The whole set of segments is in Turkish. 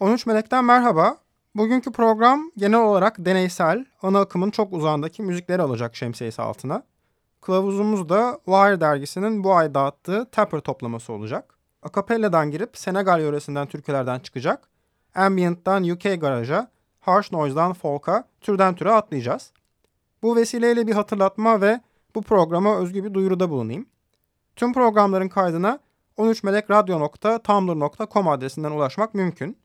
13 Melek'ten merhaba. Bugünkü program genel olarak deneysel, ana akımın çok uzağındaki müzikleri alacak şemsiyesi altına. Kılavuzumuz da Wire dergisinin bu ay dağıttığı Tapper toplaması olacak. Akapella'dan girip Senegal yöresinden türkülerden çıkacak. Ambient'tan UK garaja, Harsh Noise'dan folk'a, türden türe atlayacağız. Bu vesileyle bir hatırlatma ve bu programa özgü bir duyuruda bulunayım. Tüm programların kaydına 13melekradyo.tumblr.com adresinden ulaşmak mümkün.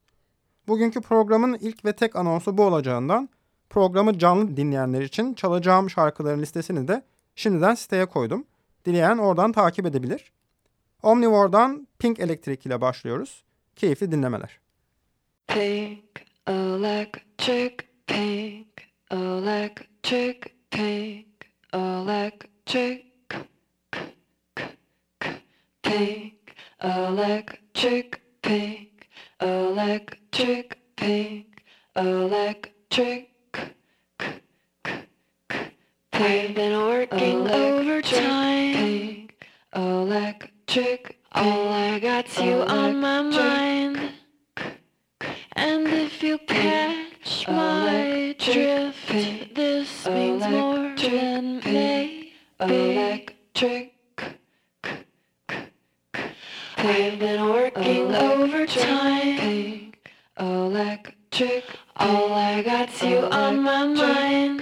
Bugünkü programın ilk ve tek anonsu bu olacağından programı canlı dinleyenler için çalacağım şarkıların listesini de şimdiden siteye koydum. Dileyen oradan takip edebilir. Omnivore'dan Pink Electric ile başlıyoruz. Keyifli dinlemeler. Pink electric, pink electric, pink electric, pink electric, pink electric, pink electric. I've been working overtime. Pink electric. All I got's you on my mind. And if you catch my drift, this means more than maybe. Electric. I've been working overtime. Electric. All I got's you on my mind.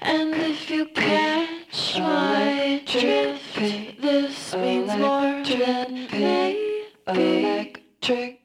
And if you catch my drift, this means more than maybe. Electric.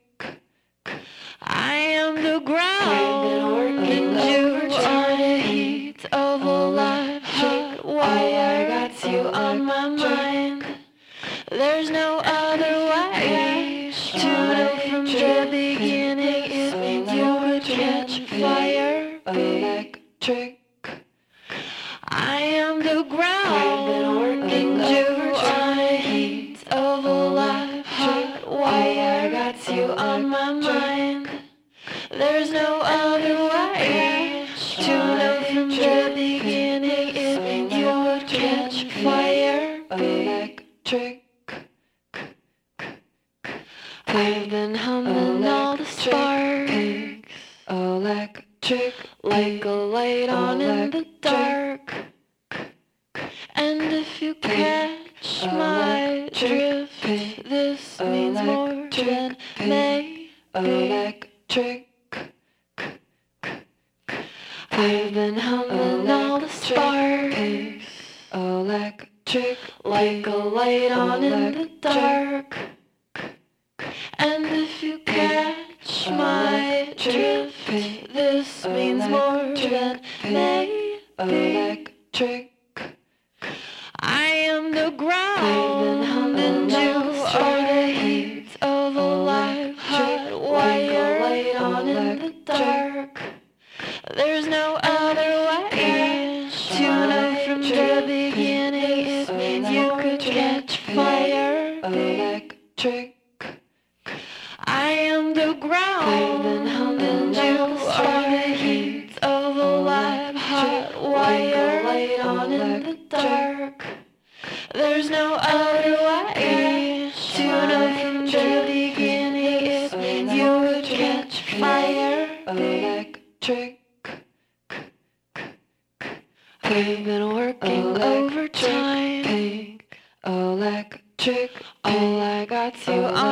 Thank um,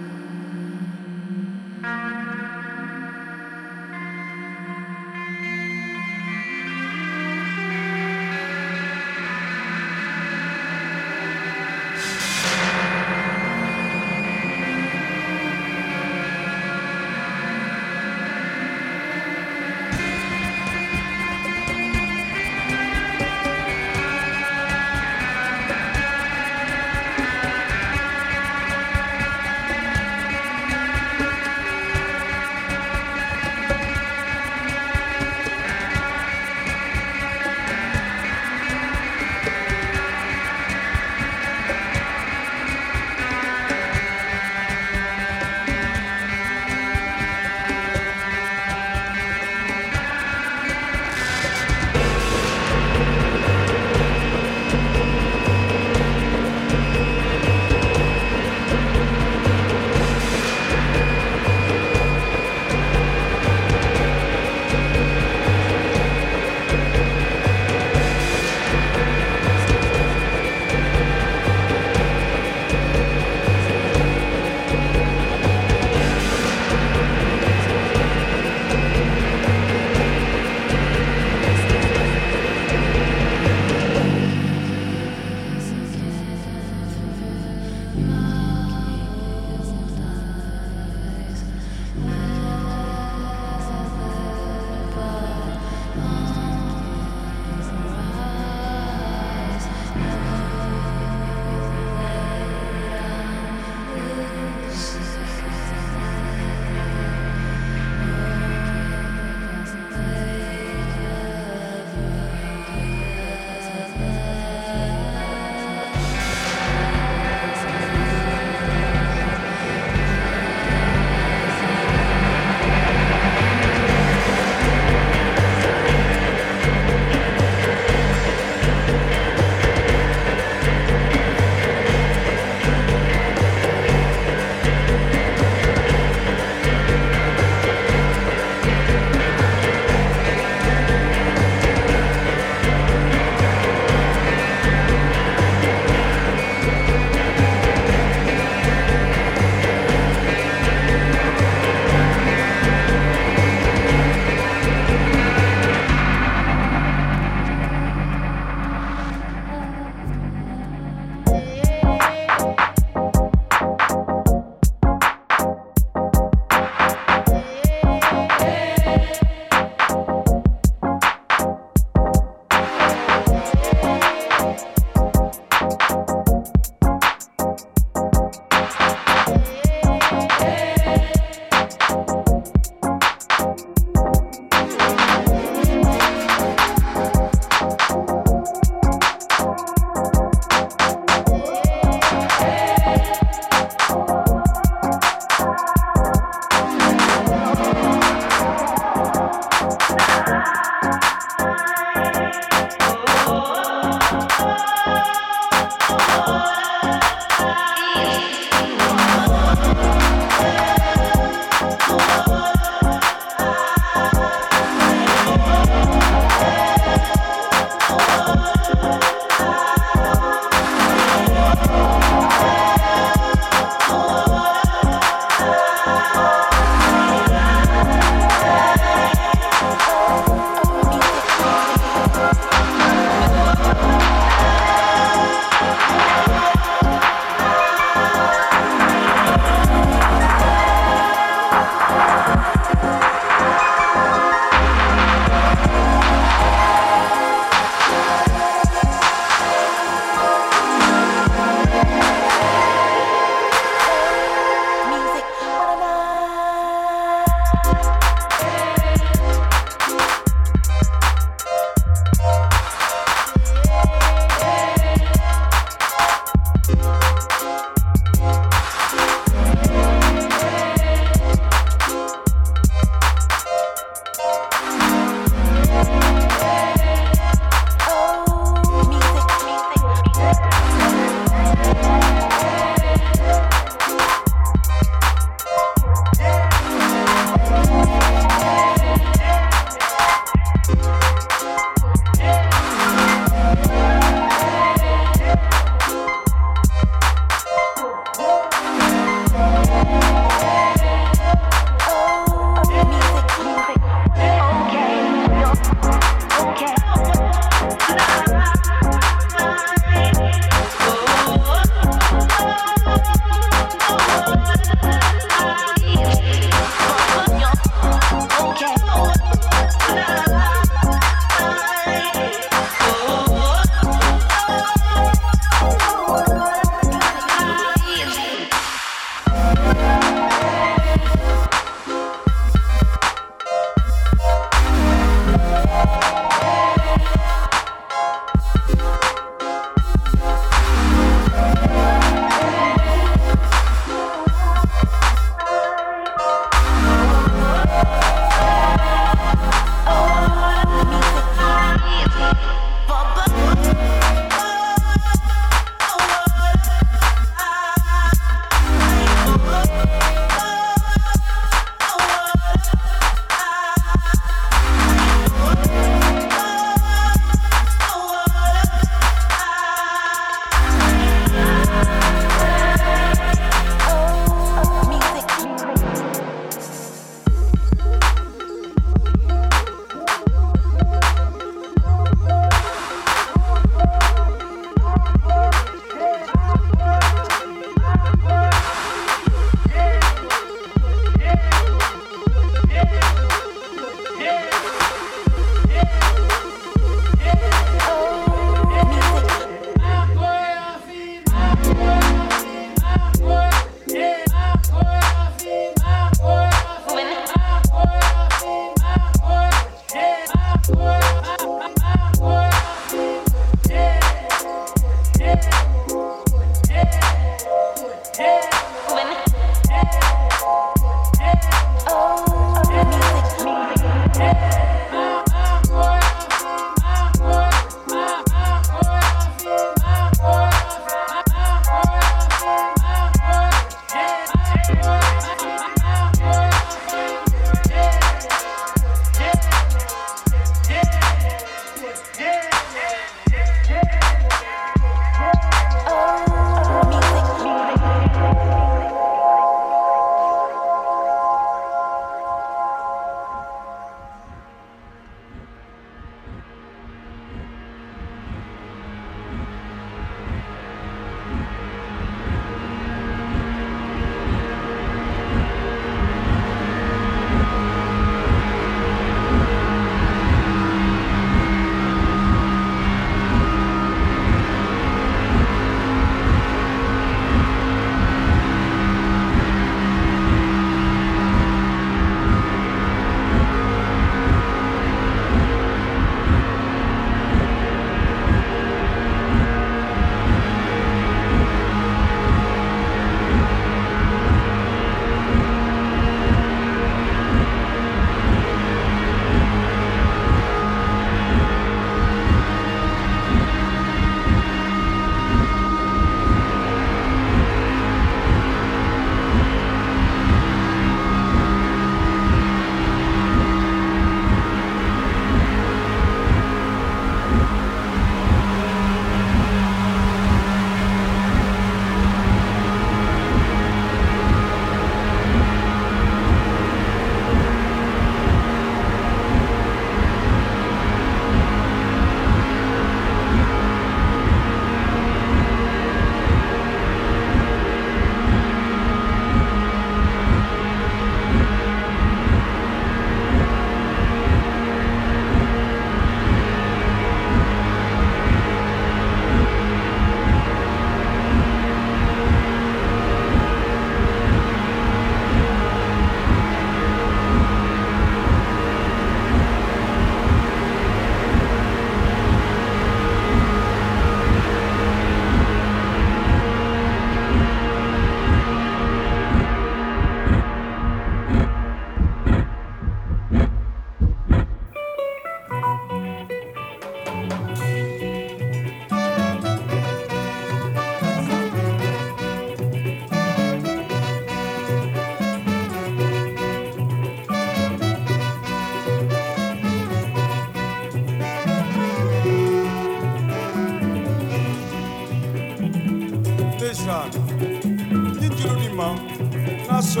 maso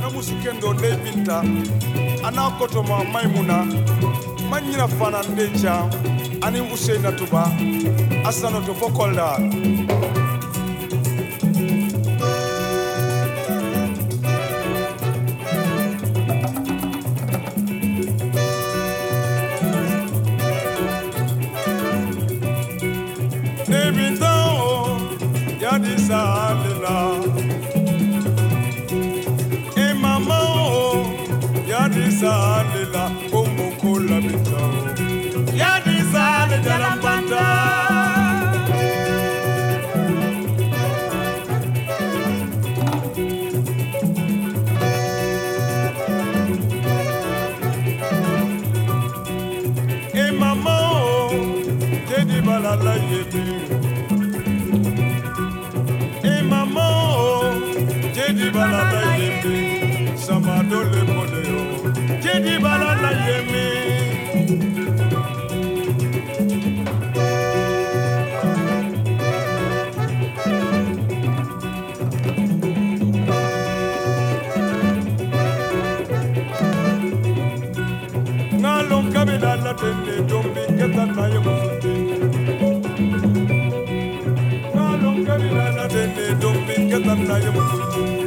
na musukendo ne binta ana n'a kɔtɔma maɲimuna maɲina fana n den can ani fokolda. asanɔtɔfɔ kɔlda Hallelujah.